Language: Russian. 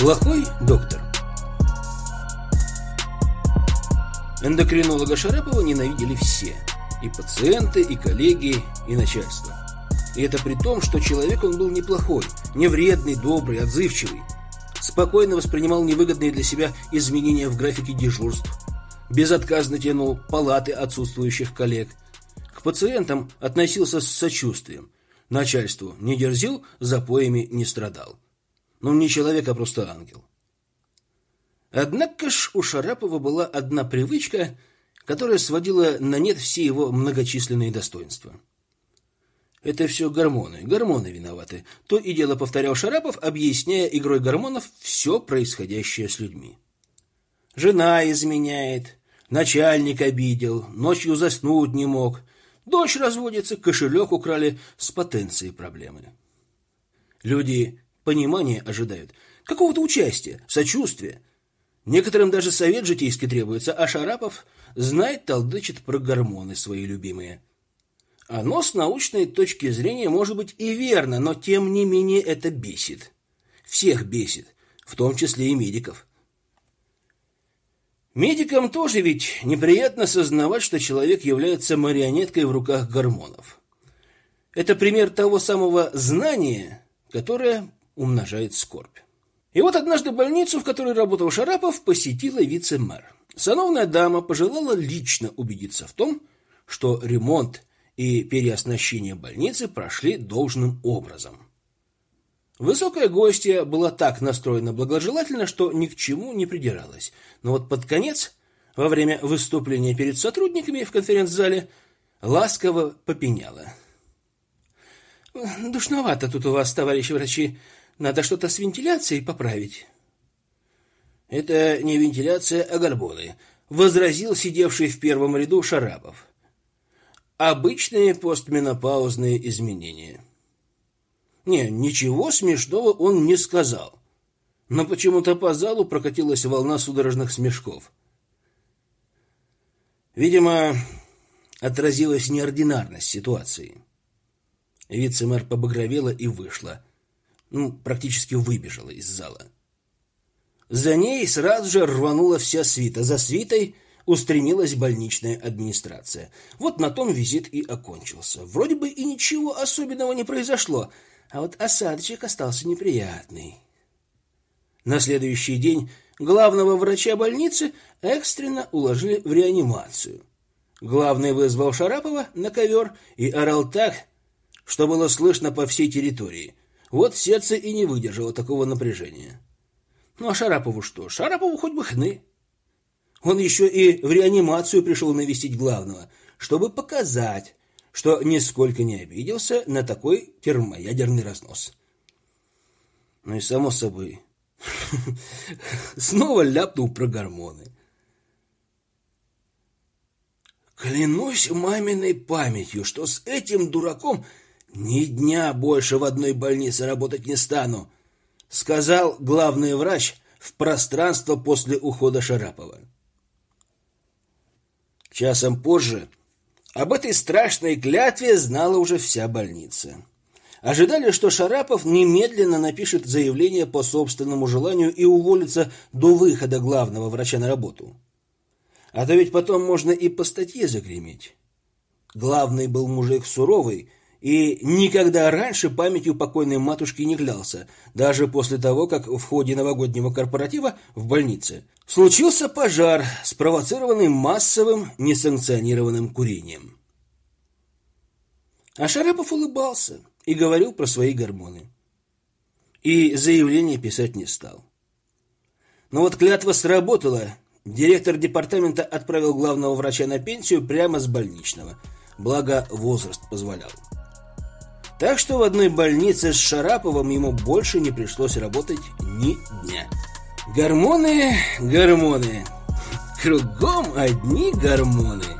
Плохой доктор. Эндокринолога Шарапова ненавидели все. И пациенты, и коллеги, и начальство. И это при том, что человек он был неплохой, не вредный, добрый, отзывчивый. Спокойно воспринимал невыгодные для себя изменения в графике дежурств. Безотказно тянул палаты отсутствующих коллег. К пациентам относился с сочувствием. Начальству не дерзил, запоями не страдал. Ну, не человек, а просто ангел. Однако ж у Шарапова была одна привычка, которая сводила на нет все его многочисленные достоинства. Это все гормоны. Гормоны виноваты. То и дело повторял Шарапов, объясняя игрой гормонов все происходящее с людьми. Жена изменяет, начальник обидел, ночью заснуть не мог, дочь разводится, кошелек украли, с потенцией проблемы. Люди понимания ожидают, какого-то участия, сочувствия. Некоторым даже совет житейский требуется, а Шарапов знает, толдычит про гормоны свои любимые. Оно с научной точки зрения может быть и верно, но тем не менее это бесит. Всех бесит, в том числе и медиков. Медикам тоже ведь неприятно сознавать, что человек является марионеткой в руках гормонов. Это пример того самого знания, которое умножает скорбь. И вот однажды больницу, в которой работал Шарапов, посетила вице-мэр. Сановная дама пожелала лично убедиться в том, что ремонт и переоснащение больницы прошли должным образом. Высокая гостья была так настроена благожелательно, что ни к чему не придиралась. Но вот под конец, во время выступления перед сотрудниками в конференц-зале, ласково попеняла. «Душновато тут у вас, товарищи врачи. Надо что-то с вентиляцией поправить». «Это не вентиляция, а горбоны», — возразил сидевший в первом ряду Шарапов. Обычные постменопаузные изменения. Не, ничего смешного он не сказал. Но почему-то по залу прокатилась волна судорожных смешков. Видимо, отразилась неординарность ситуации. Вице-мэр побагровела и вышла. Ну, практически выбежала из зала. За ней сразу же рванула вся свита. За свитой устремилась больничная администрация. Вот на том визит и окончился. Вроде бы и ничего особенного не произошло, а вот осадочек остался неприятный. На следующий день главного врача больницы экстренно уложили в реанимацию. Главный вызвал Шарапова на ковер и орал так, что было слышно по всей территории. Вот сердце и не выдержало такого напряжения. Ну а Шарапову что? Шарапову хоть бы хны. Он еще и в реанимацию пришел навестить главного, чтобы показать, что нисколько не обиделся на такой термоядерный разнос. Ну и само собой, снова ляпнул про гормоны. Клянусь маминой памятью, что с этим дураком ни дня больше в одной больнице работать не стану, сказал главный врач в пространство после ухода Шарапова. Часом позже об этой страшной клятве знала уже вся больница. Ожидали, что Шарапов немедленно напишет заявление по собственному желанию и уволится до выхода главного врача на работу. А то ведь потом можно и по статье загреметь. Главный был мужик суровый, и никогда раньше памятью покойной матушки не клялся, даже после того, как в ходе новогоднего корпоратива в больнице случился пожар, спровоцированный массовым несанкционированным курением. А Шарапов улыбался и говорил про свои гормоны. И заявление писать не стал. Но вот клятва сработала. Директор департамента отправил главного врача на пенсию прямо с больничного. Благо, возраст позволял. Так что в одной больнице с Шараповым ему больше не пришлось работать ни дня. Гормоны, гормоны. Кругом одни гормоны.